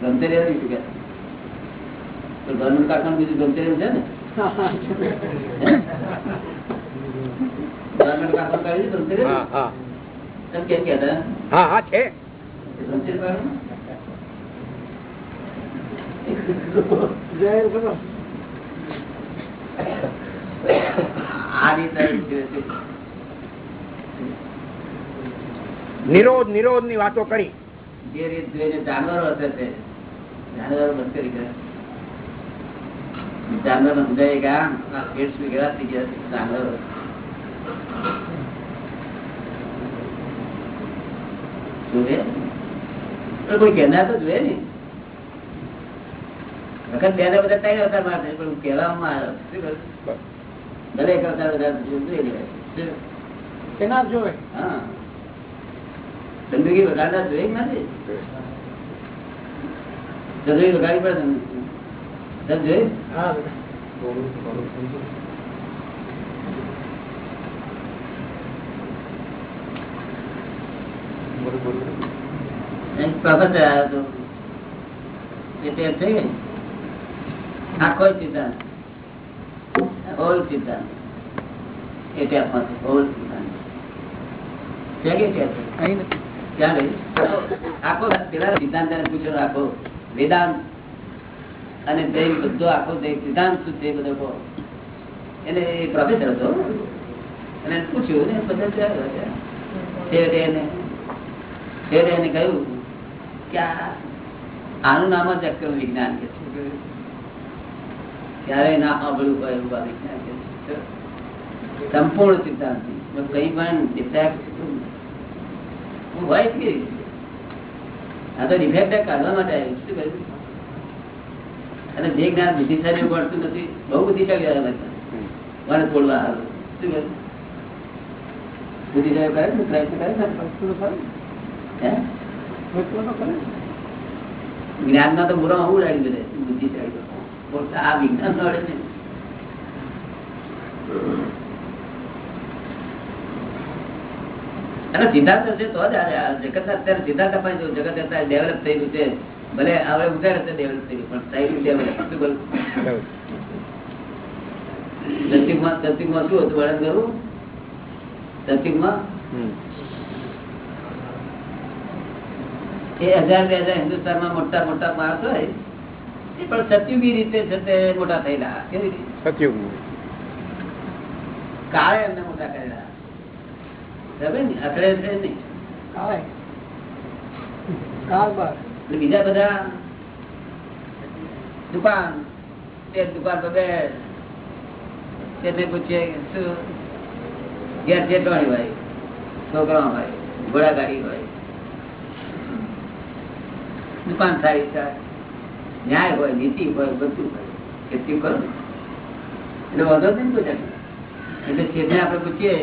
ગમતે રહેવું શું કે તો કાકાનું બીજું ગમતે રહેવું છે ને કાઢી તમે કેમ કહેતા? હા હા છે? આ રીતે નિરોધ નિરોધની વાતો કરી. જે રીત જોઈને જાનવરો હશે તે જાનવરો મસ્કરી કરે જાનવર સમજાય કે આ આ પેટ શું થઈ ગયા જાનવરો. કોઈ કહેનાર તો જોઈએ ને વખત બે ને બધા ત્રણ અવતારમાં પણ કહેવામાં આવે દરેક અવતાર બધા જોઈ લેવાય શું? કેના જોવે હા. ગંદકી વગાડતા જોઈએ નથી? ગંદકી વગાડી પડે તમે એક પ્રોફેસર આવ્યો હતો. એ થઈ ગઈ? આખો સિદ્ધાંત. ઓલ સિદ્ધાંત. એ ટેપમાં ઓલ સિદ્ધાંત. છે કે ટેપ? અહીં નથી. ક્યાં ગઈ? આખો પેલા સિદ્ધાંત પૂછ્યો આખો વેદાંત અને જૈન બધો આખો સિદ્ધાંત શું છે બધો કહો. હતો. પૂછ્યું ને એને, છેવટે એને કહ્યું કે આનું નામ જ અક્રમ વિજ્ઞાન કે છે. ક્યારેય ના સાંભળ્યું હોય એવું આ વિજ્ઞાન કે સંપૂર્ણ સિદ્ધાંત. કઈ પણ ડિફેક્ટ હોય જ કેવી? આ તો ડિફેક્ટ કાઢવા માટે આવ્યું શું કહ્યું અને જે જ્ઞાન બુદ્ધિશાળી પડતું નથી બહુ બુદ્ધિશાળી આવે મને તોડવા આવે. શું કહ્યું બુદ્ધિશાળી કરે ને પ્રયત્ન કરે તો બુરો હું? રાખી દે બુદ્ધિશાળી. આ વિજ્ઞાન નડે ને અને સિદ્ધાંત હશે તો જ જગત અત્યારે સિદ્ધાંત અપાય જગત અત્યારે ડેવલપ થયેલું છે. ભલે આવડે ઉધાર હશે ડેવલપ થયેલું પણ થયેલું ડેવલપ શું હતું વર્ણન કરવું સત્યુગમાં એ હજાર બે હજાર હિન્દુસ્તાનમાં મોટા મોટા માણસ હોય એ પણ સત્યુગી રીતે છે તે મોટા થયેલા. કેવી રીતે? સતયુગ કાળે એમને મોટા કરેલા ખબર ને અથડે છે નહીં કાળે કાળ બાર એટલે બીજા બધા દુકાન તે દુકાન તેને પૂછીએ શું? ઘેર ચેટવાણી હોય છોકરા હોય ઘોડા ગાડી હોય. દુકાન સારી ન્યાય હોય નીતિ હોય બધું હોય. ખેતી કરો. એટલે વાંધો નહીં કોઈ એટલે છેલ્લે આપણે પૂછીએ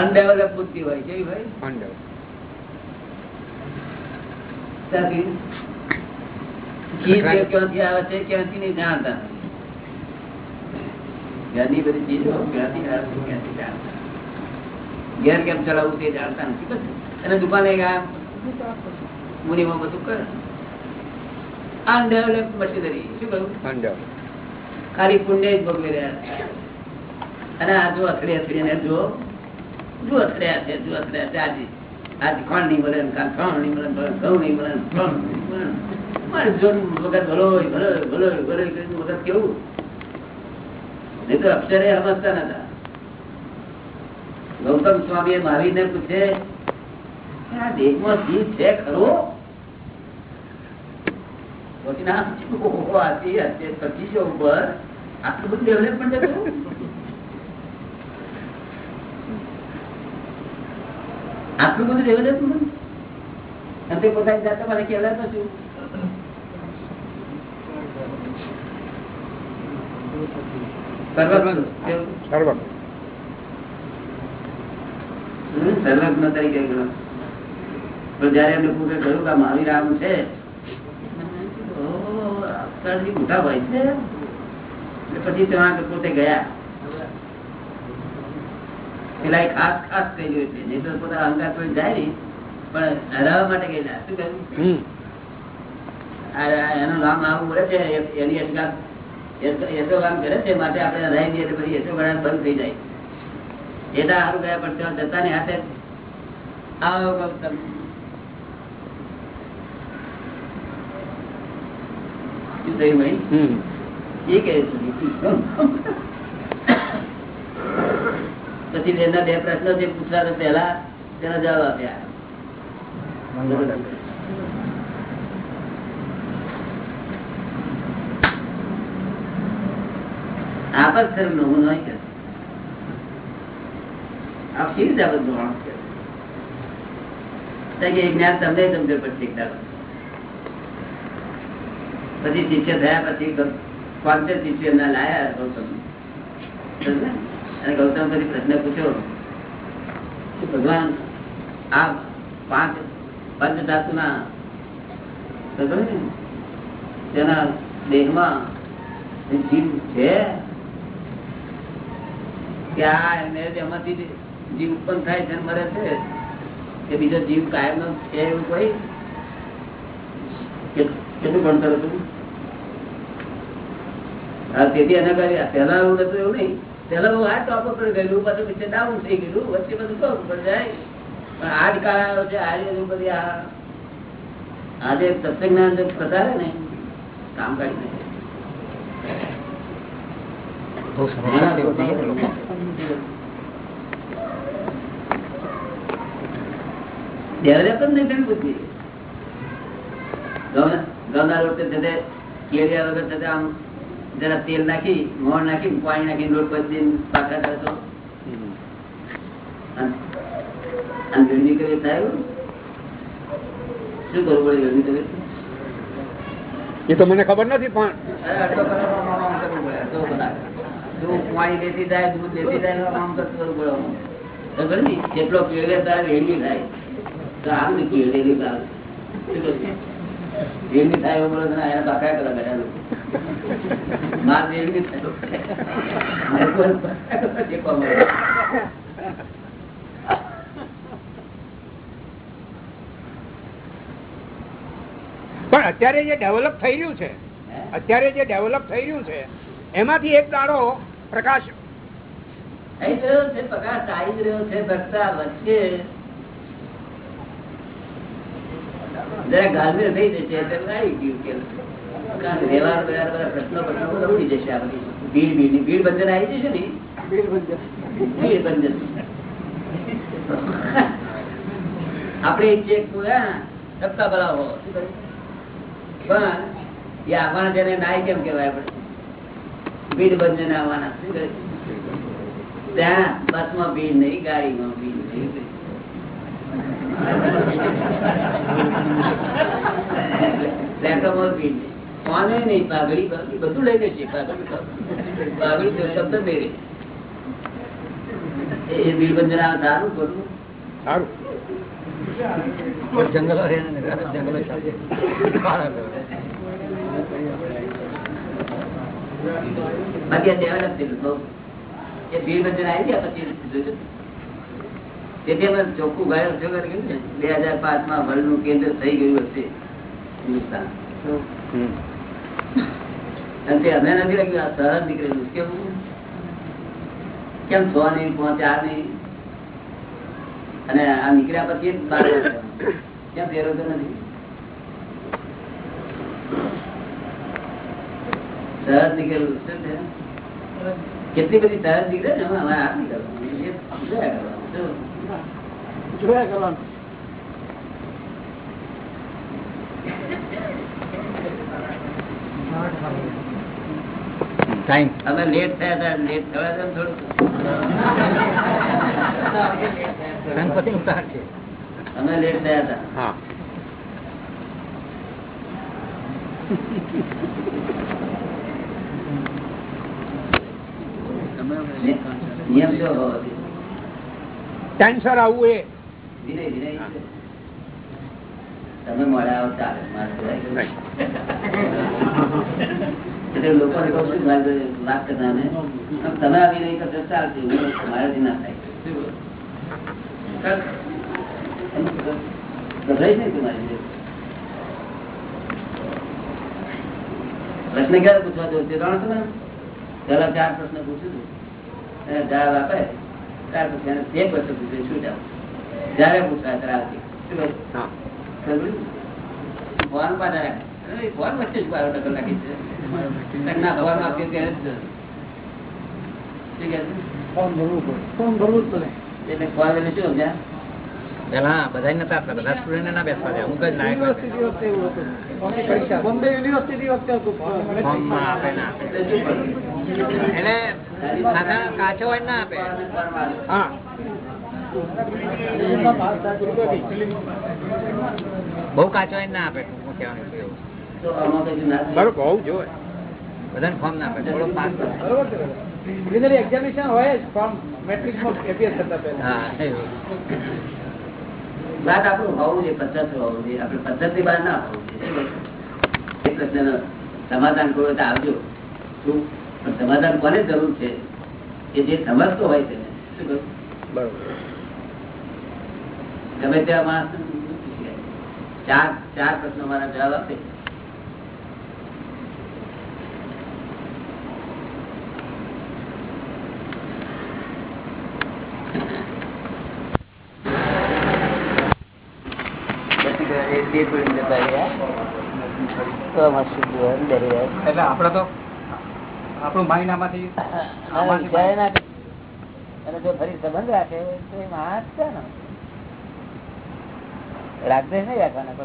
અનડેવલપ બુદ્ધિ હોય કેવી હોય પાંડવ ત્યાંથી ચીજ એ ક્યાંથી આવે છે ક્યાંથી નહીં જાણતા. ઘરની બધી ચીજો ક્યાંથી આવે છે ક્યાંથી જાણતા. ઘેર કેમ ચલાવવું તે જાણતા નથી બસ. અને દુકાને ગયા મુનિમાં બધું કરે. અનડેવલપ મશીનરી શું કહ્યું? ખાલી પુણ્ય જ ભોગવી રહ્યા અને આ જો અથડી અથડે ને જો ગૌતમ સ્વામી મારી ને પૂછે આ દેહમાં જીવ છે ખરો? પછી ના પચીસો ઉપર. આટલું બધું ડેવલપમેન્ટ હતું? આટલું બધું ડેવલપમેન્ટ અને તે પોતાની જાતે મને કહેવાતો છું. જયારે એમને પૂરે કહ્યું કે મહાવીર આમ છે? મોટા હોય છે. પછી ત્યાં પોતે ગયા. પેલા ખાસ ખાસ કહી ગયું છે. નહીં તો પોતાના અહંકાર કોઈ જાય નહીં પણ હરાવવા માટે ગયેલા શું કહ્યું એનું નામ આવું બોલે છે એની યશગાન યશોગાન કરે છે માટે આપણે હરાવી દઈએ તો પછી યશોગાન બંધ થઈ જાય. એ તો સારું ગયા પણ ત્યાં જતાની હાથે આવો શું થયું ભાઈ? હમ. એ કહે છે. પછી એના બે પ્રશ્નો જે પૂછવા હતા પહેલા તેના જવાબ આપ્યા. ને, જ્ઞાન તમને સમજણ પડશે પછી શિષ્ય થયા પછી કોન્ટેસ શિષ્ય એમના લાયા તમને. ને? અને ગૌતમ પછી પ્રશ્ન પૂછ્યો ભગવાન, આ પાંચ પંચ ધાતુના તેના દેહમાં જીવ છે, કે આ એને એમાંથી જીવ ઉત્પન્ન થાય છે મરે છે? કે બીજો જીવ કાયમ નો છે એવું કોઈ? કેટલું ભણતર હતું? તેથી એને પેલા એવું હતું એવું નહીં. હું આ ટોપ ઉપર ગયેલું પછી પછી ડાઉન થઈ ગયેલું વચ્ચે બધું ટોપ ઉપર જાય. પણ આજ કાળ આવ્યો છે આજે બધું બધી આ આજે સત્સંગ ના અંદર પધારે ને કામ કાઢી નાખે. બહુ સરસ. ડેવલપ જ નહીં થયું બુદ્ધિ. ઘઉં- ઘઉંના રોટે છે તે કેળિયા વગર આમ જરા તેલ નાખી મોણ નાખી પાણી નાખી લોટ બધી પાકા થતો અને અને ગરમી કરે થાય શું કરવું પડે ગરમી કરે એ તો મને ખબર નથી પણ લેતી જાય દૂધ લેતી જાય આમ કરતું કરવું પડે? જેટલો કેળવે તારે રેડી થાય તો આમ ને કેળવેલી ભાવ. થાય કરવું? થાય એવું બોલો એના પાકા કરવા બેઠા લોકો. પણ અત્યારે જે ડેવલપ થઈ રહ્યું છે અત્યારે જે ડેવલપ થઈ રહ્યું છે એમાંથી એક દાડો પ્રકાશ થઈ રહ્યો છે પ્રકાશ આવી રહ્યો છે ભક્તા વચ્ચે. જરા ગાલમેલ થઈ જશે એટલે આવી ગયું કે વ્યવહાર બધા પ્રશ્નો પ્રશ્નો ઉડી જશે આ બધી. ભીડ ભીડની ભીડ બંધન આવી જશે ને? ભીડ બંધન. આપણે ઈચ્છીએ કે તું, હા, સત્તા બલાવો પણ એ આવવાના જેને નાય કેમ કેવાય આપણે? ભીડ બંધન આવવાના. શું કરે? ત્યાં બસમાં ભીડ નહીં ગાડીમાં ભીડ નહીં. ટ્રેક્ટરમાં ભીડ નહીં. કોને નહીં પાઘડી બાઘડી બધું લઈ લેશે પાઘડી પાઘડી. શબ્દ જ નહીં એ ભીડ આવે સારું ખોટું સારું જંગલો જંગલો બાકી ડેવલપ થયેલું બહુ. એ ભીડ આવી ગયા પછી તેથી અમે ચોખ્ખું ગાયો છો કરી ને બે હજાર પાંચમાં વર્લ્ડનું કેન્દ્ર થઈ ગયું હશે હિન્દુસ્તાન. અને અમને નથી લાગ્યું આ સહજ નીકળેલું કેવું? કેમ છ નહીં પાંચ ચાર નહીં? અને આ નીકળ્યા પછી બાર કેમ ફેરો તો નથી? સહજ નીકળેલું શું છે કેટલી બધી સહજ નીકળે ને? અમારે હાથ નીકળવાનો જોયા કરવાનું. શું? જોયા કરવાનું ટાઈમ અમે લેટ થયા હતા લેટ થવા દો ને ગણપતિ ઉતાર છે. અમે લેટ થયા હતા. હા. નિયમ જો હોવો જોઈએ. ટાઈમસર આવવું એ. ધીરે છે. તમે મળ્યા આવો ચાલે મારે લોકો એટલે કહું છું વાત કરતા તમે આવી નહીં કરશો ચાલશે. મારાથી ના થાય. શું નહીં તમારી પ્રશ્ન ક્યારે પૂછવા દો તે જાણો છો ને? પેલા ચાર પ્રશ્ન પૂછું છું. એને જવાબ આપે. ત્યાર પછી એને તે પ્રશ્ન પૂછે શું જવાબ? જયારે પૂછવા ત્યારે શું વચ્ચે જ બાર નાખી છે. આપીએ ત્યારે જ? ફોર્મ ભરવું પડે? ફોર્મ ભરવું જ પડે? એટલે ફોન એટલે શું સમજ્યા? પેલા બધા નતા આપતા. બધા સ્ટુડન્ટ ના બેસવા દે હતું. પરીક્ષા બોમ્બે યુનિવર્સિટી વખતે હતું. આપે ના આપે. એટલે કાચો હોય ના આપે. હા. બહુ કાચો ના આપે ટૂંકું કહેવાનું છે હોવું જોઈએ બધાને ફોર્મ ના આપે થોડો પાસ કરે. બરોબર છે પ્રિલિમિનરી એક્ઝામિનેશન હોય જ ફોર્મ મેટ્રિકમાં એપીએસ કરતા પહેલા. હા એવું. વાત આપણું હોવું જોઈએ પદ્ધતિ હોવું જોઈએ. આપણે પદ્ધતિ બહાર ના હોવું જોઈએ એ પ્રશ્નનો સમાધાન કરો તો આવજો. શું? પણ સમાધાન કોને જરૂર છે? કે જે સમજતો હોય તેને. શું? બરોબર. ગમે ત્યાં માણસ ચાર ચાર પ્રશ્નો મારા જવાબ આપે. એટલે આપણે તો આપણું માઇન્ડ આમાંથી અને જો ફરી સંબંધ રાખે તો એ માણસ છે નહીં રાખવાના.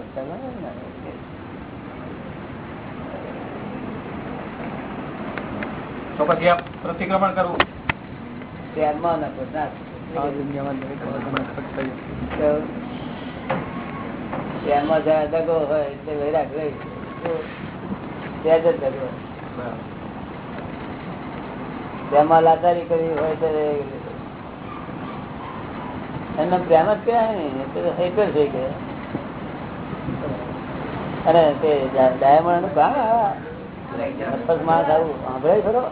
તો પછી આ પ્રતિક્રમણ કરવું? ધ્યાનમાં નાખો, ધ્યાનમાં જ્યાં દગો હોય તે વૈરાગ રહી તો ત્યાં જ દગો તેમાં લાચારી કરી હોય તો એમનો પ્રેમ જ કહેવાય ને એ તો થઈ ગયા. અને તે ડાયમંડનું કામ અસફળ માણસ આવું. સાંભળે ખરો?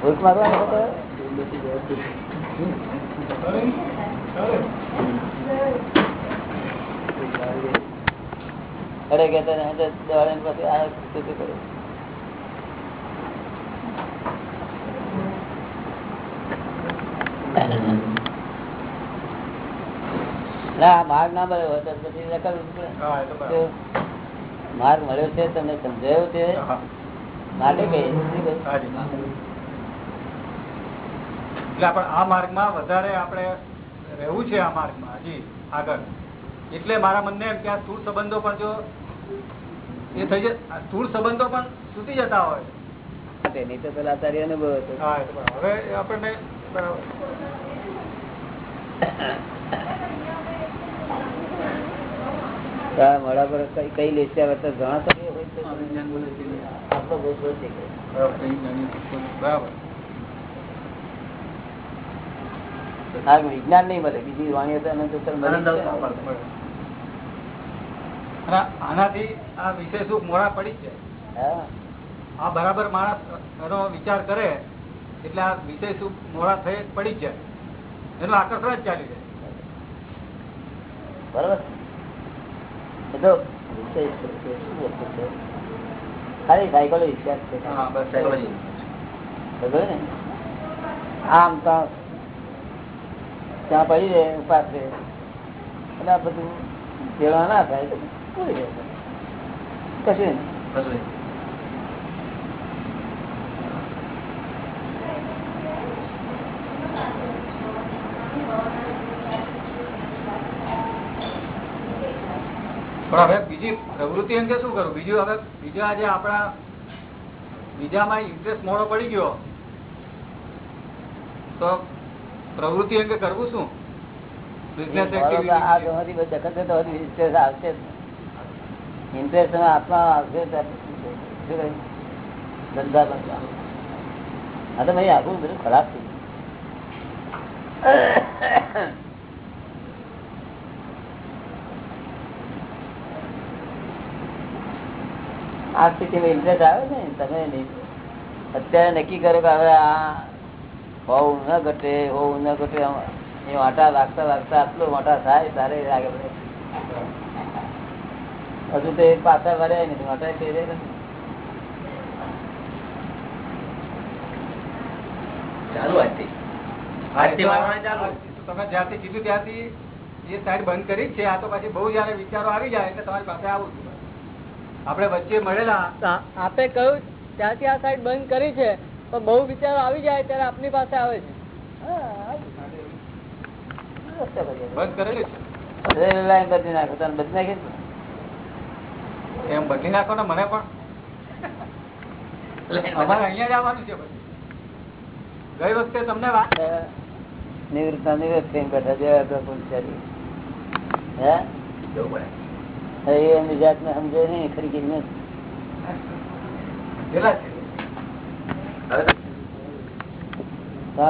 ભૂખ મારવાનો હતો અરે કે દોડીને પછી આ સ્થિતિ કરી ના માર્ગ ના મળ્યો હોય તો પછી માર્ગ મળ્યો છે તમને સમજાયો છે? માટે? હાજી. એટલે આપણે આ માર્ગમાં વધારે આપણે રહેવું છે આ માર્ગમાં હજી આગળ. એટલે મારા મનને એમ કે આ સ્થૂળ સંબંધો પણ જો એ થઈ જાય સ્થૂળ સંબંધો પણ તૂટી જતા હોય. તેની તો પેલા તારી અનુભવ હતો. હવે આપણને બરાબર. પર કઈ કઈ લેસ્યા વર્તન જણાતો તો વિજ્ઞાન નહીં મળે. બીજી વાણી આનાથી આ સુખ મોડા પડી હા. આ બરાબર માણસ એનો વિચાર કરે એટલે આ વિષય સુખ મોડા થઈ પડી જાય. એનું આકર્ષણ જ ચાલી જાય. બરોબર. ખાલી સાયકોલોજી છે ને? આમ ત્યાં ત્યાં પડી રહે ઉપાસ રહે. અને આ બધું ભેળા ના થાય તો કશું નહીં. પણ હવે બીજી પ્રવૃત્તિ અંગે શું કરું? બીજું હવે બીજા આજે આપણા બીજામાં ઇન્ટરેસ્ટ મોડો પડી ગયો. તો પ્રવૃત્તિ અંગે કરવું શું? Interest આવશે? ધંધા બંધા. આ તો ભાઈ આખું બધું ખરાબ થઈ આ સ્થિતિમાં ઇન્ટરેસ્ટ આવે ને તમે અત્યારે નક્કી કરો કે હવે આ હોવું ન ઘટે હોવું ન ઘટે એ વાટા લાગતા લાગતા આટલો મોટા થાય તારે લાગે પડે. હજુ તો પાછા વળે નથી વાંટા ચાલુ તો મારવાનું ચાલુ તમે જ્યાંથી કીધું ત્યાંથી એ સાઈડ બંધ કરી છે આ તો પછી બહુ જયારે વિચારો આવી જાય એટલે તમારી પાસે આવું છું. આપણે વચ્ચે મળેલા. આપે કહ્યું ત્યાંથી આ સાઈડ બંધ કરી છે તો બહુ વિચારો આવી જાય ત્યારે આપની પાસે આવે છે. બંધ કરેલું અરે લાઈન બદલી નાખો તને બદલી નાખી એમ બદલી નાખો ને મને પણ. અમારે અહીંયા જ આવવાનું છે પછી. ગઈ વખતે તમને વાત નિવૃત્ત નિવૃત્ત બેઠા જેવા તો હે? એમની જાતને સમજે નહીં ખરી કે નહીં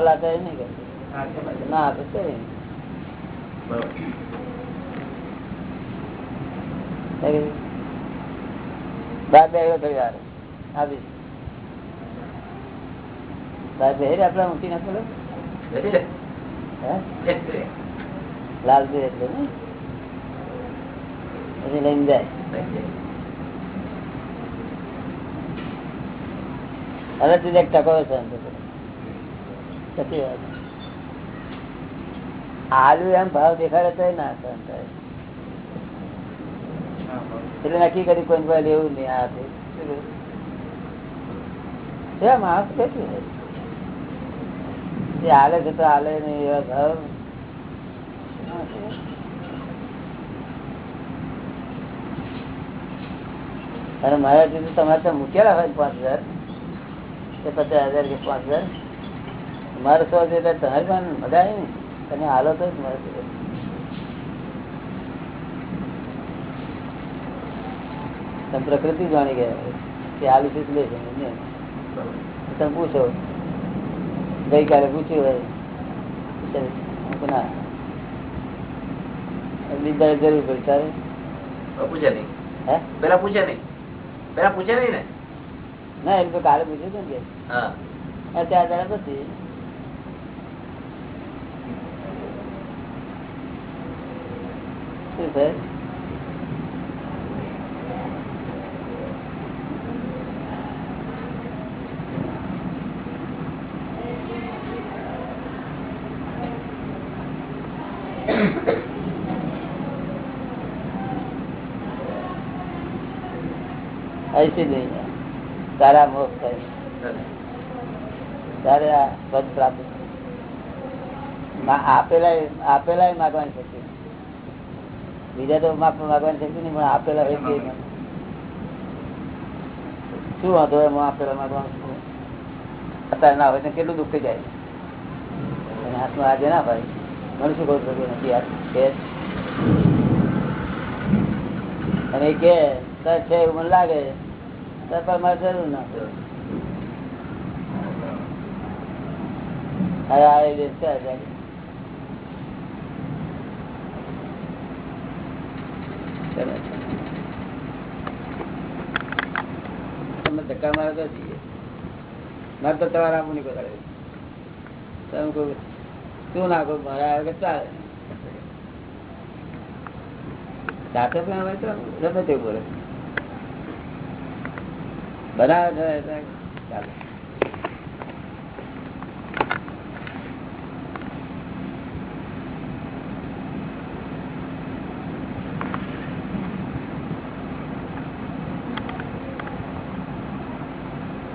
આપે નહીં. ના આપે. બાર બે આવ્યો થોડી વાર. બાર બે હેરે આપડે મૂકી નાખો. લાલ બે એટલે ને પછી લઈને જાય. હવે તું એક ટકો વાત. આલુ એમ ભાવ દેખાડે તો ના સહન એટલે નક્કી કરી કોઈ ભાઈ લેવું નહીં આ? છે માણસ કેટલું જે હાલે છે તો હાલે નહીં એવા ભાવ. અને મારા જેટલું તમારે ત્યાં મૂકેલા હોય પાંચ હજાર કે પચાસ હજાર કે પાંચ હજાર મારે સો એટલે તમારી પણ મજા આવી ને? તમે હાલો તો જ મારે તમે પ્રકૃતિ જાણી ગયા કે આલુ વિશે લે છે. તમે પૂછો. ગઈકાલે પૂછ્યું હોય. ના. બીજા જરૂર પડી તારે પૂછે નહીં. હે? પેલા પૂછે નહીં. પેલા પૂછે નહીં ને? ના એમ તો કાલે પૂછ્યું હતું ને હા. ચાર દાડા પછી. શું થાય પૈસે લઈને તારા મોક્ષ થાય તારે આ પદ પ્રાપ્ત આપેલા માગવાની શક્તિ બીજા તો માગવાની શક્તિ નહીં પણ આપેલા શું વાંધો એમ આપેલા માગવાનું અત્યારે ના હોય કેટલું દુઃખ થઈ જાય. અને હાથમાં આજે ના ભાઈ મને શું કહું શકતું નથી અને કે છે એવું મને લાગે. પર મારે જરૂર ના પડે. હવે આ એ છે આજે. તમે ધક્કા મારો તો જઈએ મારે તો તમારે આપવું નહીં બગાડે તમે કહું શું નાખો મારે આવે કે ચાલે સાથે પણ આવે તો ગમે તે બોલે બનાવે છે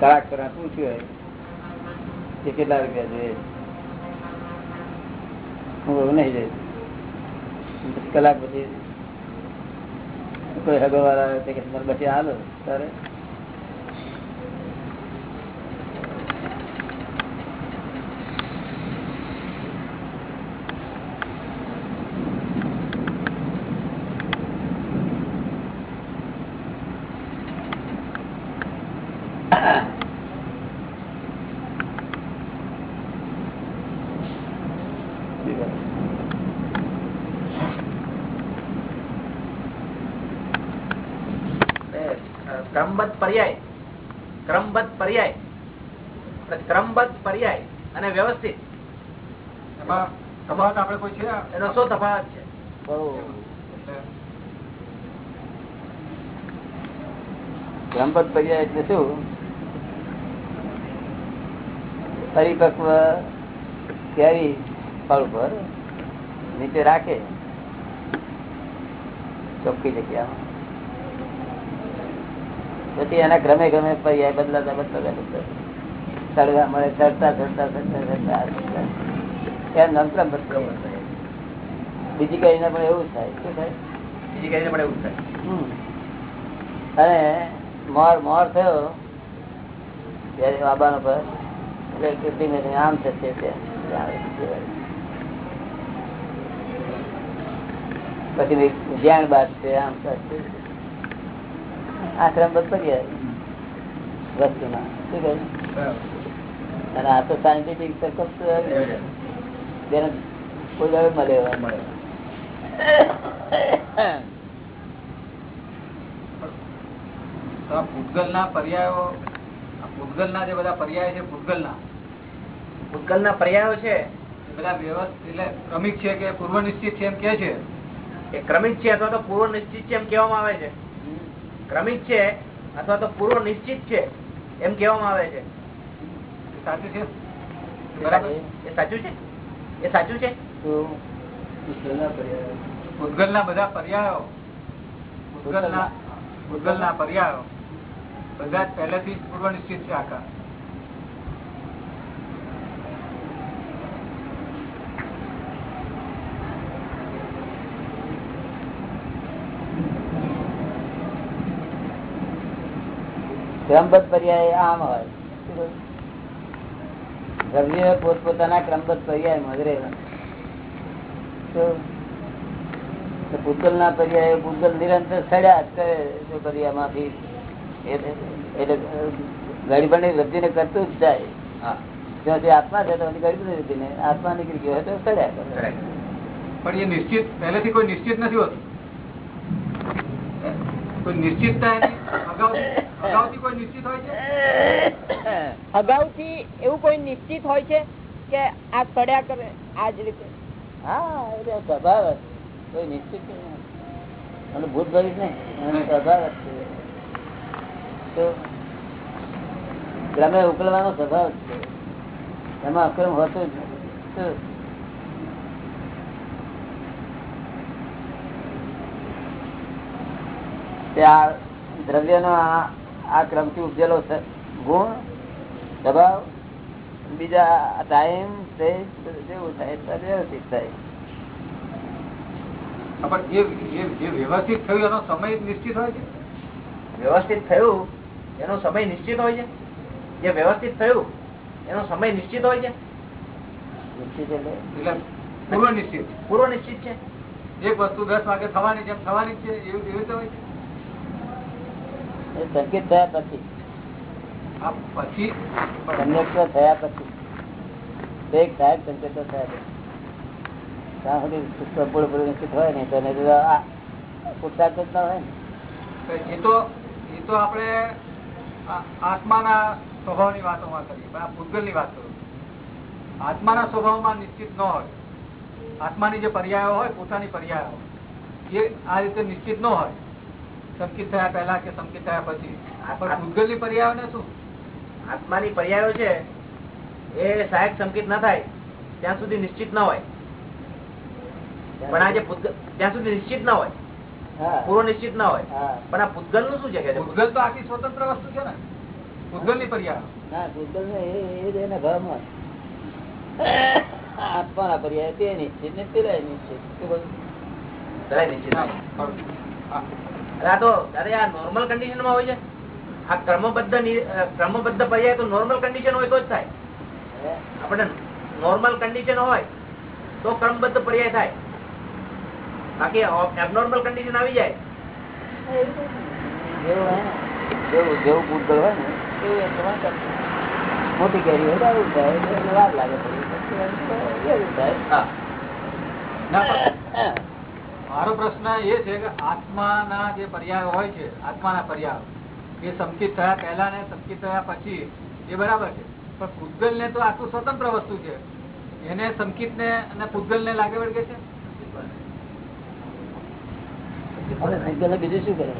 કલાક પર પૂછ્યું કે કેટલા રૂપિયા જોઈએ. હું નહીં જઈશ કલાક પછી કોઈ હગો વાળા આવે તો કે હાલો, તારે એ, અ, ક્રમબદ્ધ પર્યાય ક્રમબદ્ધ પર્યાય એટલે ક્રમબદ્ધ પર્યાય અને વ્યવસ્થિત એમાં તફાવત આપણે કોઈ છે? એનો શું તફાવત છે? એટલે પર્યાય એટલે શું? પરિપક્વ કેરી ફળ પર નીચે રાખે. ચોખ્ખી જગ્યામાં. પછી એના ક્રમે ક્રમે પર્યાય બદલાતા બદલાતા બદલાતા. ચડવા મળે ચડતા ચડતા ચડતા ચડતા ક્રમબદ્ધ પર્યાય. બીજી કઈ પણ એવું થાય. શું થાય? બીજી કઈ પણ એવું થાય. અને મોર મોર થયો. ત્યારે બાબાનો પર. એટલે આમ થશે. પછી જ્ઞાન બાદ છે આમ થશે આશ્રમ બધ પર્યાય વસ્તુમાં. શું કહ્યું અને આ તો સાયન્ટિફિક બેન કોઈ દાડો મળે મળે. તો પર્યાયો આ જે બધા પર્યાય છે પૂતગલના ભૂતગલના પર્યાયો છે? બધા વ્યવસ્થિત એટલે ક્રમિક છે કે પૂર્વ નિશ્ચિત છે એમ કે છે? એ ક્રમિક છે અથવા તો પૂર્વ નિશ્ચિત છે એમ કહેવામાં આવે છે? ક્રમિક છે અથવા તો પૂર્વ નિશ્ચિત છે એમ કહેવામાં આવે છે? સાચું છે? બરાબર? એ સાચું છે? એ સાચું છે? પૂતગલના બધા પર્યાયો. પૂતગલના પૂતગલના પર્યાયો. બધા જ પહેલેથી જ પૂર્વ નિશ્ચિત છે આખા. ક્રમબદ્ધ પર્યાય આમ હોય. દ્રવ્ય પોતપોતાના ક્રમબદ્ધ પર્યાય મધરે રહેવાનું. શું? પર્યાય પૂતગલ નિરંતર સડ્યા જ કરે જો પર્યાયમાંથી એટલે ગરીબની વૃદ્ધિને કરતું જ જાય. હા. જો આત્મા છે તો ગરીબની વૃદ્ધિને. આત્મા નીકળી ગયો તો સડ્યા કરે. પણ એ નિશ્ચિત પહેલેથી કોઈ નિશ્ચિત નથી હોતું. કોઈ નિશ્ચિતતા એની અગાઉથી અગાઉથી કોઈ નિશ્ચિત હોય છે? અગાઉથી એવું કોઈ નિશ્ચિત હોય છે કે આ પડ્યા કરે આ જ રીતે? હા એટલે સ્વભાવ જ. કોઈ નિશ્ચિત અને ભૂત ભરી નહીં. સ્વભાવ જ છે. તો ક્રમે ઉકલવાનો સ્વભાવ છે. એમાં અક્રમ હોતો જ નથી. ત્યાં દ્રવ્યનો આ આ ક્રમથી ઉપજેલો છે. ગુણ સ્વભાવ બીજા ટાઈમ જેવું થાય વ્યવસ્થિત થાય. વ્યવસ્થિત થયું એનો સમય નિશ્ચિત હોય છે? વ્યવસ્થિત થયું એનો સમય નિશ્ચિત હોય છે? જે વ્યવસ્થિત થયું એનો સમય નિશ્ચિત હોય છે? નિશ્ચિત એટલે? એટલે પૂર્વ નિશ્ચિત. પૂર્વ નિશ્ચિત છે. એક વસ્તુ દસ વાગે થવાની જેમ થવાની છે એવી રીતે હોય છે? સંકેત થયા પછી. થયા પછી. એક સાહેબ સંકેતો થયા પછી. ત્યાં સુધી સંપૂર્ણ પૂર્ણ નિશ્ચિત હોય ને તો નહીં તો આ પુરસાદ જ ના હોય ને. એ તો એ તો આપણે આત્માના સ્વભાવની વાતોમાં કરીએ પણ આ ભૂતગલની વાત કરું. આત્માના સ્વભાવમાં નિશ્ચિત ન હોય. આત્માની જે પર્યાયો હોય પોતાની પર્યાયો. એ આ રીતે નિશ્ચિત ન હોય સંકિત થયા પહેલા કે સંકિત થયા પછી? પણ પર્યાયો ને શું? આત્માની પર્યાયો છે એ સાહેબ સંકિત ના થાય ત્યાં સુધી નિશ્ચિત ના હોય. પણ આજે ત્યાં સુધી નિશ્ચિત ના હોય. પૂરો નિશ્ચિત ના હોય. પણ આ ભૂતગલનું શું છે કે ભૂતગલ તો આખી સ્વતંત્ર વસ્તુ છે ને? ભૂતગલની પર્યાયો ના ભૂતગલ ને એ એ જ એના ભાવમાં આત્માના પર્યાય તે નિશ્ચિત ને પેલા નિશ્ચિત. નિશ્ચિત. નોર્મલ કન્ડિશનમાં હોય છે. આ ક્રમબદ્ધ ક્રમબદ્ધ પર્યાય તો નોર્મલ કન્ડિશન હોય તો જ થાય. આપણે નોર્મલ કન્ડિશન હોય તો ક્રમબદ્ધ પર્યાય થાય. બાકી એબનોર્મલ કન્ડિશન આવી જાય. જેવું ભૂતગલ હોય ને એવું. મોટી કેરી હોય આવું થાય વાર લાગે ના મારો પ્રશ્ન એ છે કે આત્માના જે પર્યાય હોય છે આત્માના પર્યાય એ સંકિત થયા પહેલા ને સંકિત થયા પછી એ બરાબર છે. પણ પૂતગલ ને તો આખું સ્વતંત્ર વસ્તુ છે. એને સંકિત ને અને પૂતગલ ને લાગે વળગે છે? બીજું શું કરે?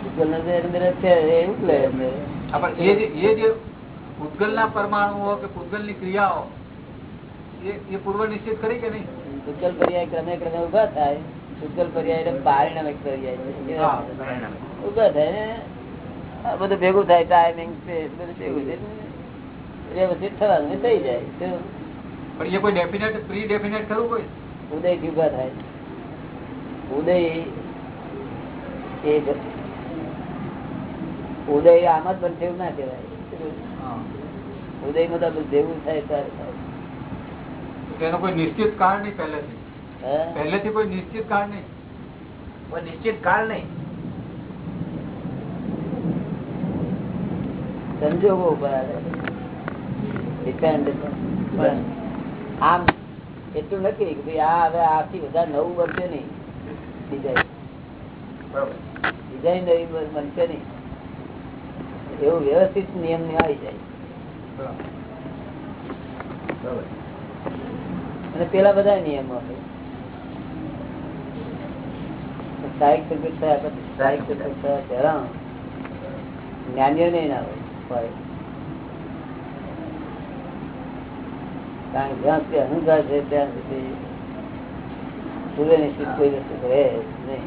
ભૂગોળને તો અંદર છે એવું લે એમને. એ જે એ પૂતગલ ના પરમાણુઓ કે પૂતગલની ક્રિયાઓ એ એ પૂર્વ નિશ્ચિત કરી કે નહીં? ભૂગોળ પર્યાય ક્રમે ક્રમે ઊભા થાય. ભૂગોળ પર્યાય એટલે પર્યાય. છે. હા. પરિણામે. ઊભા થાય. ને. બધું ભેગું થાય ટાઈમિંગ સ્પેસ બધું ભેગું થાય. વ્યવસ્થિત થવાનું થઈ જાય. પણ એ કોઈ ડેફિનેટ પ્રી ડેફિનેટ ખરું કોઈ? ઉદયથી ઊભા થાય. ઉદય એ ઉદય આમ જ બનશે એવું ના કહેવાય. ઉદયમાં તો બધું ભેગું થાય ત્યારે થાય. એનો કોઈ નિશ્ચિત કાળ નહીં પહેલેથી. પહેલેથી કોઈ નિશ્ચિત કાળ નહીં. કોઈ નિશ્ચિત કાળ નહીં? સંજોગો ઉપર ડિપેન્ડ આમ એટલું નથી કે ભાઈ આ હવે આથી બધા નવું બનશે નહીં. ડિઝાઇન બરોબર. ડિઝાઇન નવી બનશે નહીં. એવું વ્યવસ્થિત નિયમની આવી જાય બરોબર. અને પેલા બધા નિયમો સાહિક સંકેત થયા પછી સાહિક સર્કિટ થયા ત્યારે જ્ઞાનીઓ નહીં ના હોય. કારણ જ્યાં સુધી અહંકાર છે, ત્યાં સુધી સૂર્ય નિશ્ચિત કોઈ વસ્તુ રહે નહીં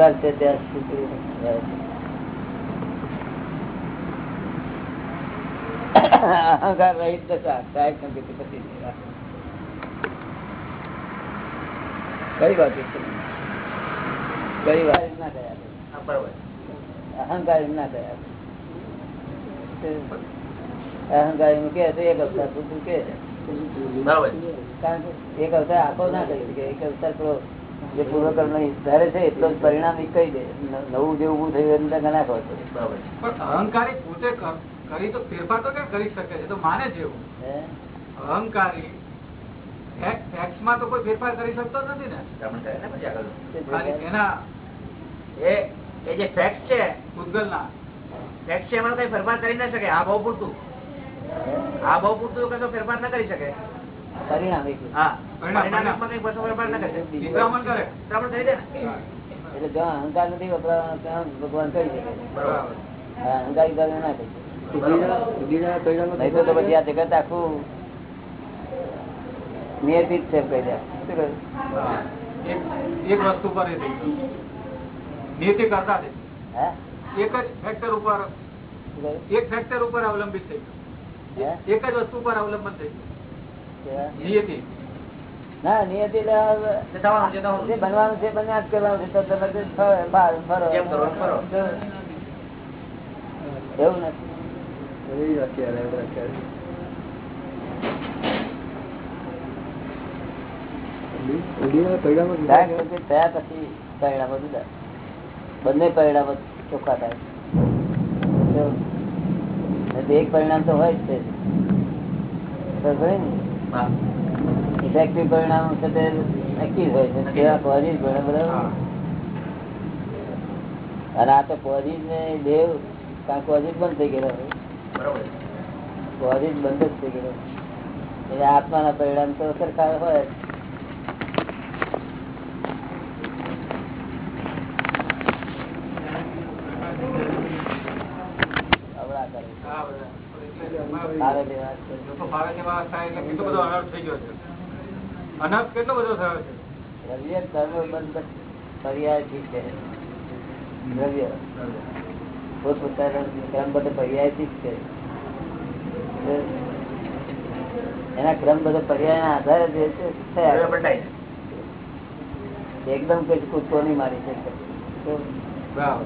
અહંકાર છે ત્યાં સુધી રહે છે. અહંકાર રહિત દશા સાહેબ સંકેત પછી કઈ વાત છે? કઈ વાત ના થયા હા, બરોબર અહંકાર એમ ના થયા અહંકાર એમ કે તો એક અવતાર પૂરતું કે બરોબર કારણ કે એક અવતાર આખો ના કરી શકે એક અવતાર પેલો જે પૂર્વકર્મ ધારે છે એટલો જ પરિણામ કહી દે. નવું જે ઉભું થયું એમ તો ના ખબર પડે. અહંકારી પોતે કરી તો ફેરફાર તો કેમ કરી શકે છે? તો માને છે એવું. અહંકારી ફેક્ટમાં તો કોઈ ફેરફાર કરી શકતો નથી ને. ખાલી એના એ એ જે ફેક્ટ છે પૂતગલ ના ફેક્ટ છે એમાં કઈ ફેરફાર કરી ના શકે. આ ભાવ પૂરતું. આ ભાવ પૂરતું કશો ફેરફાર ના કરી શકે. પરિણામ એટલું. જો અહંકાર નથી વપરાવાનો ત્યાં ભગવાન કરી શકે. અહંકારી ના કરી શકે. નહીં તો તો પછી આ જગત આખું નિયતિત છે કહી દે. એક એક વસ્તુ પર નીતિ કરતા હે? એક જ ફેક્ટર ઉપર એક ફેક્ટર ઉપર અવલંબિત થઈ ગયું. એક જ વસ્તુ પર અવલંબન થઈ? ગયું. નિયતિ. ના નિયતિ એટલે બનવાનું છે કરવાનું છે તો તમે બહાર ફરો. એવું નથી. બંને પરિણામો ચોખ્ખા થાય. એક પરિણામ તો હોય જ છે. ને. ઇફેક્ટિવ પરિણામ છે તે નક્કી હોય છે. કેવા પોઝિટિવ પરિણામ બરાબર? અને આ તો પોઝિટિવ ને દેવ કારણ પોઝિટિવ બંધ થઈ ગયેલો બરોબર. બંધ જ થઈ ગયેલો એટલે આત્માના પરિણામ તો સરખા હોય. અવળા કરે છે. છે. છે? છે. દ્રવ્ય. કર્મ બંધ છે પર્યાય છે. એના પર્યાયના આધારે જે છે એકદમ કઈ કૂદકો નહીં મારી તો બરાબર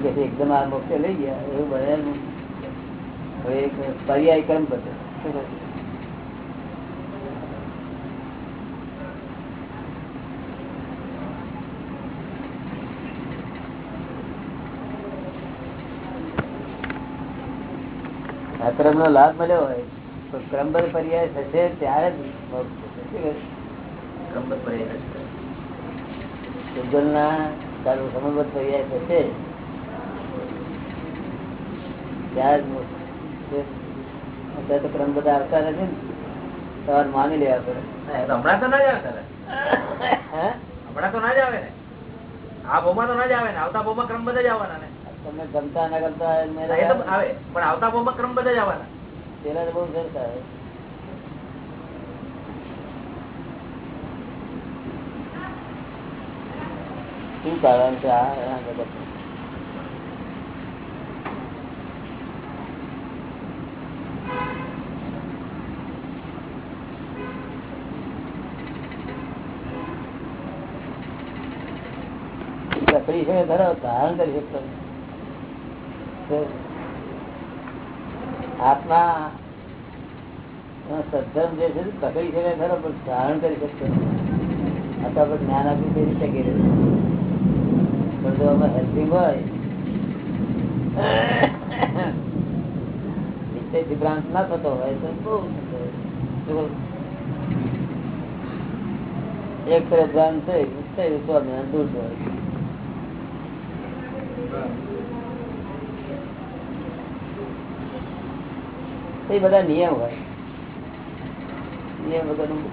છે એકદમ આ મોક્ષે લઈ ગયા એવું બને એક પર્યાય કર્મ બધે શું કહે છે? આ ક્રમ નો લાભ મળ્યો હોય તો ક્રમબદ્ધ પર્યાય થશે ત્યારે જ? ક્રમબદ્ધ પર્યાય થશે. પૂજલના તારું સમબદ્ધ પર્યાય થશે ત્યારે જ મોક્ષ થશે. અત્યારે તો ક્રમ બધા આવતા નથી ને. તમારે માની લેવા પડે. હમણાં તો ના જ આવે હમણાં તો ના જ આવે ને. આ બહુમાં તો ના જ આવે ને. આવતા બહુમાં ક્રમ બધા જ આવવાના ને. તમને ગમતા ના ગમતા આવે. પણ આવતા બહુમાં ક્રમ બધા જ આવવાના. પેલા તો બહુ સરસ આવે. શું કારણ છે આ? આ આત્મા સદ્ધર્મ જે છે પકડી શકે ખરો, પણ ધારણ કરી શકતો અથવા જ્ઞાન આપી કરી શકીએ. પણ જો અમે હેલ્પિંગ હોય નિશ્ચયથી ભ્રાંત ના થતો હોય તો બહુ એક તરફ ભ્રાંત થઈ થઈ સ્વામિનારાયણ દૂર હોય. એ બધા નિયમ હોય નિયમ વગરનું નું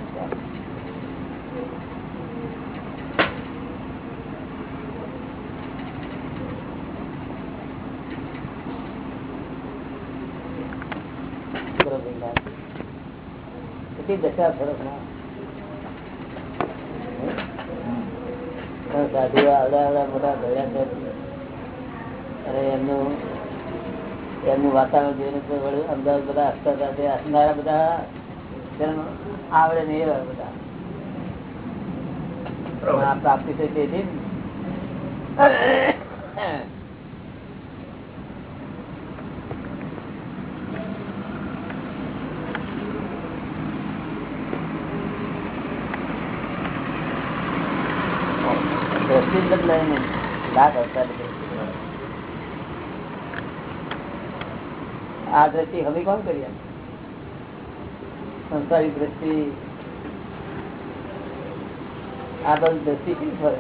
દશા ફરક ના સાધુ આવડા આવડા ભર્યા છે વાતાવરણ અમદાવાદ બધા હતા. બધા આવડે બધા. પ્રાપ્તિ થઈ તેથી બદલાય નહીં લાભ બદલાય. આ દ્રષ્ટિ હવે કોણ કરી સંસારી દ્રષ્ટિ. આ બધું દ્રષ્ટિ કેવી ફરે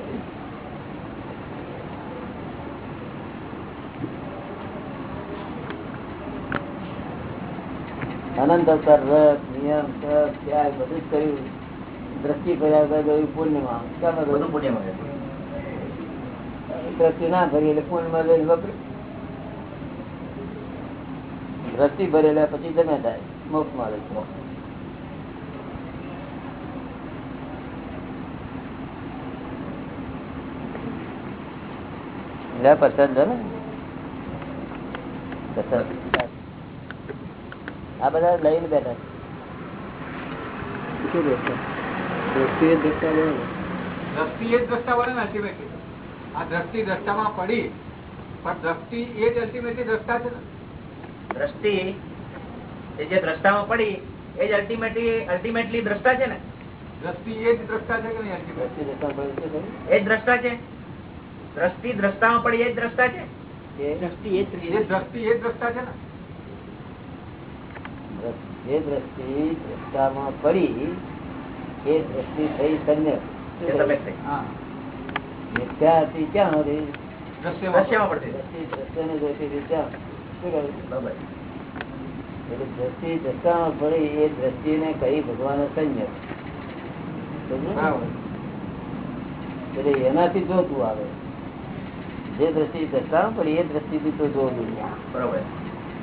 અનંત અવતાર વ્રત નિયમ તપ ત્યાગ બધું જ કર્યું. દ્રષ્ટિ કર્યા વગર ગયું પૂર્ણિમા. શામાં ગયું? દ્રષ્ટિ ના ભરી એટલે પૂર્ણિમા જઈને વપરી. દ્રષ્ટિ ભરેલા પછી ગમે થાય મોક્ષ મળે છે. પસંદ છે ને. પસંદ. આ બધા લઈને બેઠા બેઠા? દ્રષ્ટિ એ દ્રષ્ટા બરોબર દ્રષ્ટિ એ જ દ્રષ્ટા બને ને અલ્ટિમેટલી આ દ્રષ્ટિ દ્રષ્ટામાં પડી પણ દ્રષ્ટિ એ જ અલ્ટિમેટલી દ્રષ્ટા છે ને. દ્રષ્ટિ એ જે દ્રષ્ટામાં પડી એ જ અલ્ટિમેટલી અલ્ટિમેટલી દ્રષ્ટા છે ને? દ્રષ્ટિ એ જ દ્રષ્ટા છે કે નહીં? એ જ દ્રષ્ટા છે? દ્રષ્ટિ દ્રષ્ટામાં પડી એ જ દ્રષ્ટા છે? કે એ દ્રષ્ટિ એ દ્રષ્ટા છે ને? જે દ્રષ્ટિ દ્રષ્ટામાં પડી એ દ્રષ્ટિ થઈ સમ્યક હા. મિથ્યા હતી ક્યાં હતી દ્રશ્યમાં દ્રશ્યમાં પડતી દ્રષ્ટિ દ્રષ્ટાને જોઈતી હતી ત્યાં દ્રષ્ટિ દ્રષ્ટામાં પડી એ દ્રષ્ટિને કહી ભગવાન સંજ્ઞ એટલે એનાથી જોતું આવે જે દ્રષ્ટિ દ્રષ્ટામાં પડી એ દ્રષ્ટિથી તો જોવું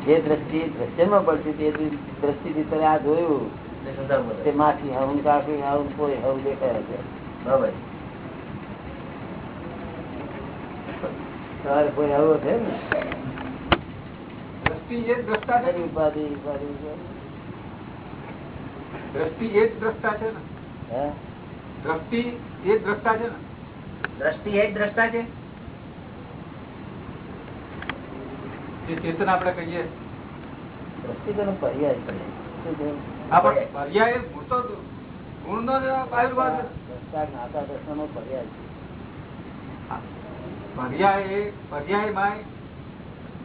જે દ્રષ્ટિ દ્રશ્યમાં પડતી તે દ્રષ્ટિથી તમે આ જોયું તે બધો. તે કાકી હવું કોઈ હવું દેખાય છે બરોબર તમારે કોઈ આવો છે ને દ્રષ્ટિ એ દ્રષ્ટા છે ઉપાધિ ઉપાધિ. દ્રષ્ટિ એ દ્રષ્ટા છે ને દ્રષ્ટિ એ દ્રષ્ટા છે ને દ્રષ્ટિ એ દ્રષ્ટા છે જે ચેતન આપણે કહીએ દ્રષ્ટિ તો પર્યાય છે? પર્યાય મૂળ તો આયુર્વાદ. દ્રષ્ટા નો પર્યાય છે. પર્યાય પર્યાયમાં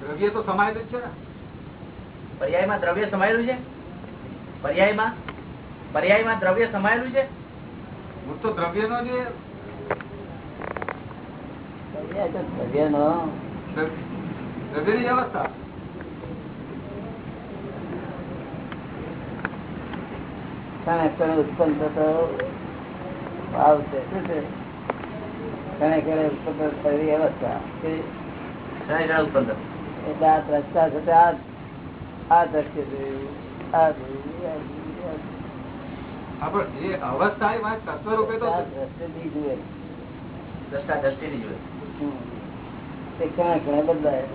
દ્રવ્ય તો સમાયેલું જ છે ને. પર્યાયમાં દ્રવ્ય સમાયેલું છે? પર્યાયમાં? પર્યાયમાં દ્રવ્ય સમાયેલું છે? હું તો દ્રવ્યનો જે દ્રવ્યનો. ઉત્પન્ન થતો ભાવ છે શું છે? કણે કણે ઉત્પન્ન થતી ક્ષણે ઉત્પન્ન થતું. એટલે આ દ્રષ્ટા છે આ આ દ્રશ્ય જોયું. આ જોયું આ જોયું, હા, પણ એ અવસ્થા પર્યાય વિરુદ્ધ બદલાયા કરે દ્રષ્ટા ના બદલાય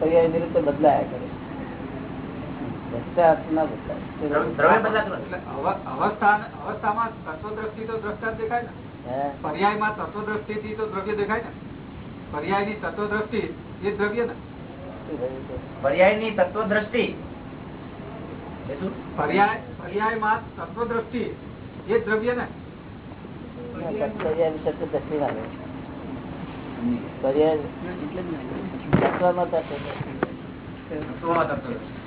દ્રવ્ય દ્રવ્ય બદલાતું નથી. એટલે અવ- અવસ્થા અવસ્થામાં તત્વદ્રષ્ટિ તો દ્રષ્ટા જ દેખાય ને. હે? પર્યાયમાં તત્વદ્રષ્ટિ થી તો દ્રવ્ય દેખાય ને. પર્યાયની તત્વદ્રષ્ટિ એ દ્રવ્ય ને. પર્યાય થયું તત્વ દ્રષ્ટિ પર્યાય તત્વ તત્વદ્રષ્ટિ એ દ્રવ્ય ને. પર્યાય તત્વ દ્રષ્ટિ ના. પર્યાય તત્વમાં તત્વ દ્રષ્ટિ. તત્વમાં તત્વ દ્રષ્ટિ.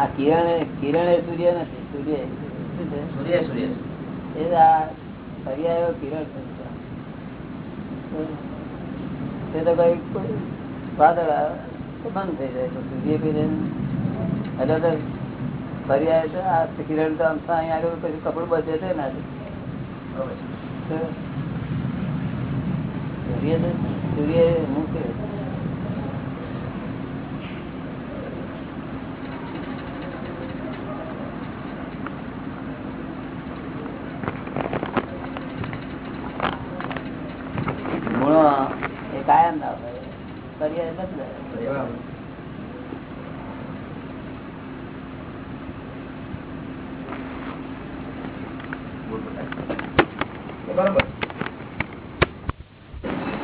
આ કિરણ કિરણ એ સૂર્ય નથી સૂર્ય સૂર્ય સૂર્ય. એ આ પર્યાયો કિરણ. તે તો કઈ વાદળ બંધ થઈ જાય તો સૂર્ય કિરણ એટલે તો પર્યાય તો આ કિરણ તો અંશ અહીંયા આગળ પછી કપડું બચે છે ના. સૂર્ય સૂર્ય મુખ્ય ગુણો એ કાયમ ના હોય પર્યાય બદલાય એ બરોબર બાપનું નહીં, પહેરવા જેવું. મા બાપ એ માથું મગજ લઈને ભરવા જેવું છે. સમજો ને? આ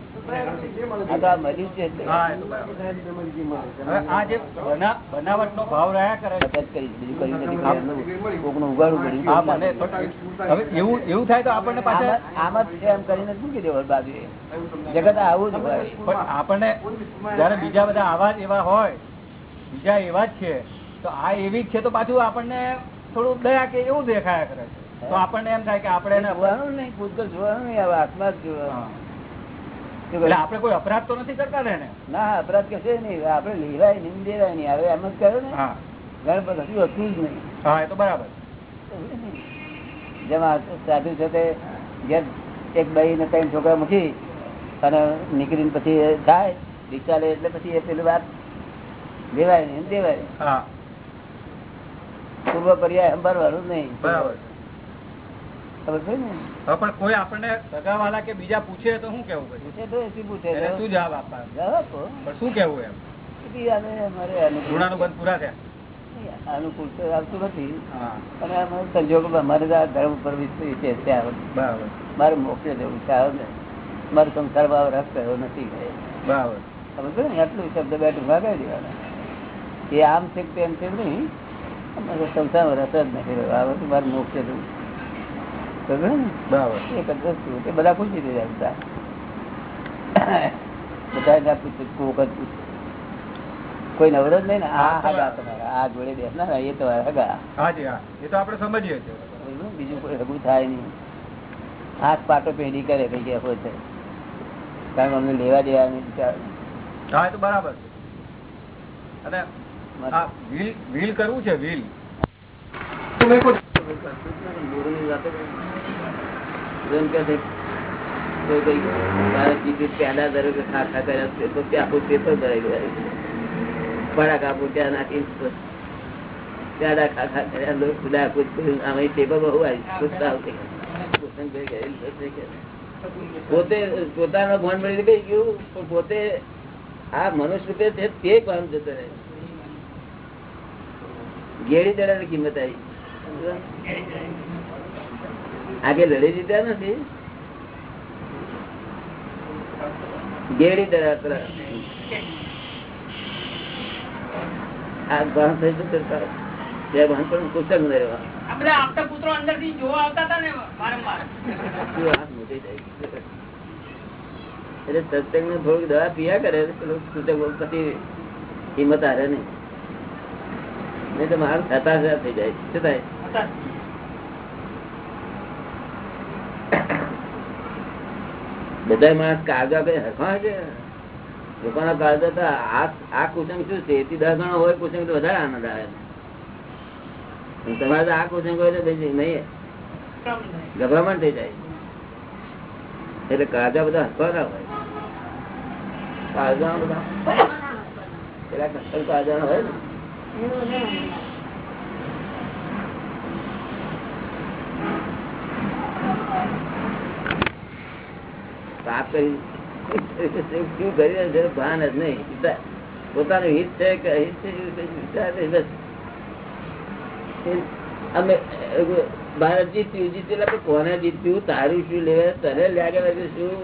જગત આવું જ હોય. પણ આપણને જયારે બીજા બધા આવા એવા હોય બીજા એવા જ છે તો આ એવી જ છે તો પાછું આપણને થોડું દયા કે એવું દેખાયા કરે છે. તો આપણને એમ થાય કે આપણે એને જોવાનું નહીં પૂતગલ જોવાનું નહીં આત્મા જ જોવાનું. કોઈ અપરાધ તો નથી કરતા ને એને? ના અપરાધ કશે નહીં. આપણે લેવાય નહીં દેવાય નહીં. હવે એમ જ કહ્યું ને. ગણપત હજુ હતું જ નહીં. હા એ તો બરાબર. જેમ સાધુ છે તે ઘેર એક બાઈ ને ત્રણ છોકરા મૂકી અને નીકળીને પછી થાય. રિક્ષા લે એટલે પછી એ પેલી વાત દેવાય નહીં દેવાય. પૂર્વ પર્યાય સંભાળવાનું નહીં. બરાબર. પણ કોઈ આપણને સગાવાલા કે બીજા પૂછે તો શું કેવું પૂછે? તો એથી પૂછે શું જવાબ આપવાનો? જવાબ પણ શું કેવું એમ? પછી આને અમારે અનુકૂળ ઋણાનુબંધ પૂરા થયા? અનુકૂળ તો આવતું નથી. અને અમારે સંજોગો અમારે તો આ ધર્મ પર વિશ્વાસ છે મારે મોક્ષે જવું છે આવે મારે સંસાર ભાવ રસ કર્યો નથી બરાબર. છે ને? આટલું શબ્દ બે ટૂંકા કરી દેવાના. એ આમ છે તેમ છે નહીં? સંસારમાં રસ જ નથી રહ્યો. આ બધું મારે મોક્ષે જવું બધા પૂછી દીધા બધા કોઈ નવરો જ નહીં ને આ હગા તમારા આ જોડે બેસનારા એ તમારા હગા. એ તો આપણે સમજીએ છીએ. બીજું કોઈ હગું થાય નહીં. હાથ પાટો પેઢી કરે કઈ કે હોય છે કારણ અમને લેવા દેવા હા એ તો બરાબર છે. અને વ્હીલ વ્હીલ કરવું છે વ્હીલ. ગુરુની વાતો પોતે પોતાનો ભણ મળી ગઈ ગયું? પણ પોતે આ મનુષ્ય રૂપે છે તે કામ જતો રહે ગેડી દડા કિંમત આવી. આગે લડી દીધા નથી. ગેડી ધરાત્ર એટલે સત્સંગ ને થોડીક દવા પીયા કરે પછી હિંમત હારે નહીં. નહીં તો મારું હતાશા થઈ જાય. શું થાય? બધા માણસ કાળજા કઈ હરખા છે. લોકોના કાળજા તો આ કુસંગ શું છે? એથી દસ ગણો હોય, કુસંગ તો વધારે આનંદ આવે તમારે તો આ કુસંગ હોય તો નહીં. ગભરામણ થઈ જાય. એટલે કાળજા બધા હસવા ના હોય. કાળજા બધા પેલા કસલ કાળજા હોય ને. પાપ કરી. શું કરી રહ્યો છે? ભાન જ નહીં. પોતાનું હિત છે કે હિત છે અમે ભારત જીત્યું જીત્યું એટલે કોને જીત્યું? તારું શું લેવે? તને લાગે લાગે શું?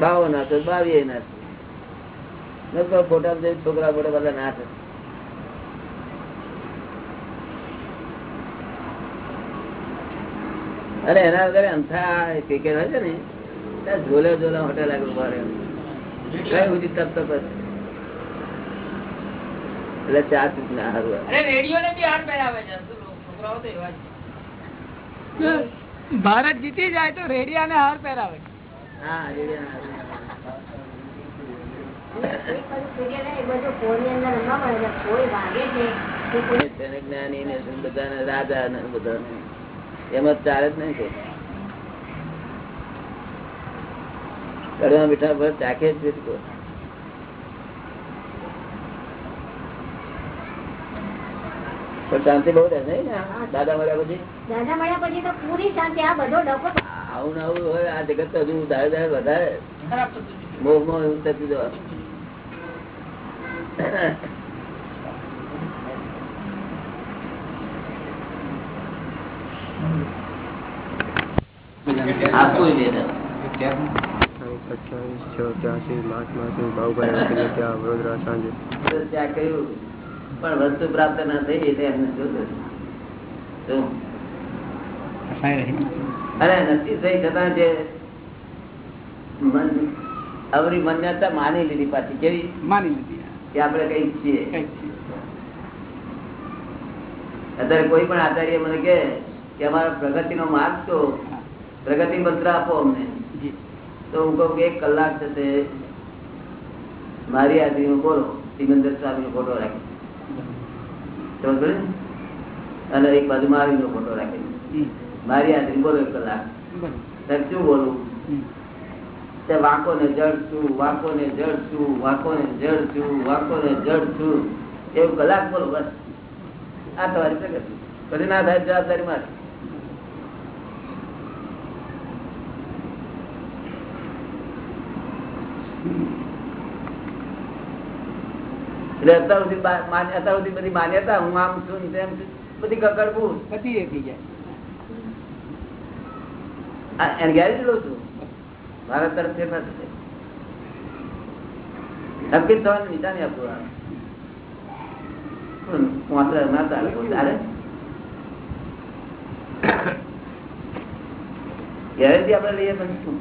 બાવો નાખો બાવીએ નાખો ફોટા છોકરા ફોટા બધા નાખે અને એના વગર અંથા ક્રિકેટ હોય છે ને ત્યાં ઝોલે ઝોલે હોટેલ આગળ ઊભા રહે કઈ સુધી તપ તપ એટલે ચાર ચૂકના હારું અરે રેડિયો ને બી હાર પહેરાવે છે છોકરાઓ તો એવા છે. ભારત જીતી જાય તો રેડિયા ને હાર પહેરાવે. હા રેડિયા હારું. છે ને જ્ઞાની ને બધાને રાજા ને બધાને. એમાં ચાલે જ નહીં કડવા મીઠા પર ચાખે જ બિલકુલ પણ શાંતિ બહુ રહે નહીં દાદા મળ્યા પછી? દાદા મળ્યા પછી તો પૂરી શાંતિ આ બધો ડખો આવું ને આવું હોય આ જગત તો હજુ દાડે દાડે વધારે. મોહ મોહ થતું જવાનું આપવું જ વેદન. અઠ્યાવીસ છ ત્યાસી માર્ચ માસી બાઉભાઈ ત્યાં વડોદરા સાંજે તો ત્યાં કહ્યું પણ વસ્તુ પ્રાપ્ત ના થઈ એટલે એમને શું અરે નથી થઈ છતાં જે મન અવરી માન્યતા માની લીધી પાછી. કેવી? માની લીધી કે આપણે કઈ છીએ. અત્યારે કોઈ પણ આચાર્ય મને કે કે અમારા પ્રગતિનો માર્ગ તો પ્રગતિ પત્ર આપો અમને. તો હું કહું કે એક કલાક થશે મારી હાજરીમાં બોલો સિમંદર સ્વામીનો ફોટો રાખી? અને એક બાજુ મારીનો ફોટો રાખે. મારી હાજરી બોલો એક કલાક. શું બોલું? ત્યાં તે વાંકો ને જડ છું વાંકો ને જડ છું વાંકો ને જડ છું વાંકો ને જડ છું. એવું કલાક બોલો બસ. આ તમારી પ્રગતિ. પછી ના થાય જવાબદારી મારી. અત્યાર સુધી અત્યાર સુધી બધી માન્યતા હું આમ છું તેમ છું બધી કકડવું હતી એ થઈ જાય. એને ગેરંટી લઉં છું? ભારત તરફ ફેરફાર થશે. સંકેત થવાની નિશાની આપવું વાંસરા ના ચાલે ગેરંટી આપડે લઈએ પણ શું?